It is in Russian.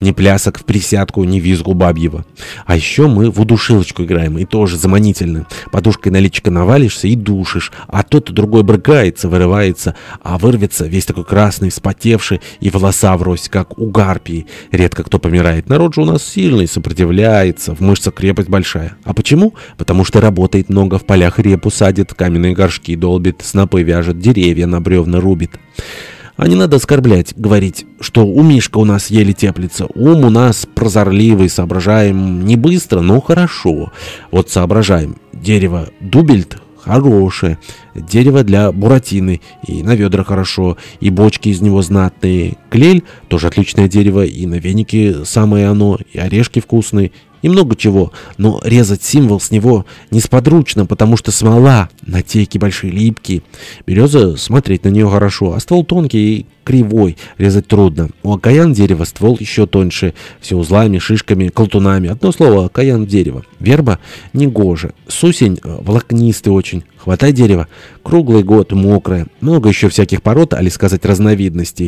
Ни плясок в присядку, ни визгу бабьего. А еще мы в удушилочку играем, и тоже заманительно. Подушкой на личико навалишься и душишь, а тот другой брыкается, вырывается, а вырвется весь такой красный, вспотевший, и волоса врозь, как у гарпии. Редко кто помирает. Народ же у нас сильный, сопротивляется, в мышцах крепость большая. А почему? Потому что работает много, в полях репу садит, каменные горшки долбит, снопы вяжет, деревья на бревна рубит. А не надо оскорблять, говорить, что у Мишка у нас еле теплится. Ум у нас прозорливый, соображаем не быстро, но хорошо. Вот соображаем. Дерево дубельт хорошее, дерево для буратины, и на ведра хорошо, и бочки из него знатные. Клель тоже отличное дерево, и на веники самое оно, и орешки вкусные, и много чего, но резать символ с него несподручно, потому что смола, натейки большие, липкие. Береза, смотреть на нее хорошо, а ствол тонкий и кривой, резать трудно. У окаян дерева ствол еще тоньше, все узлами, шишками, колтунами. Одно слово, окаян дерево. Верба негоже. Сусень волокнистый очень. Хватай дерево. Круглый год, мокрое. Много еще всяких пород, али сказать разновидностей.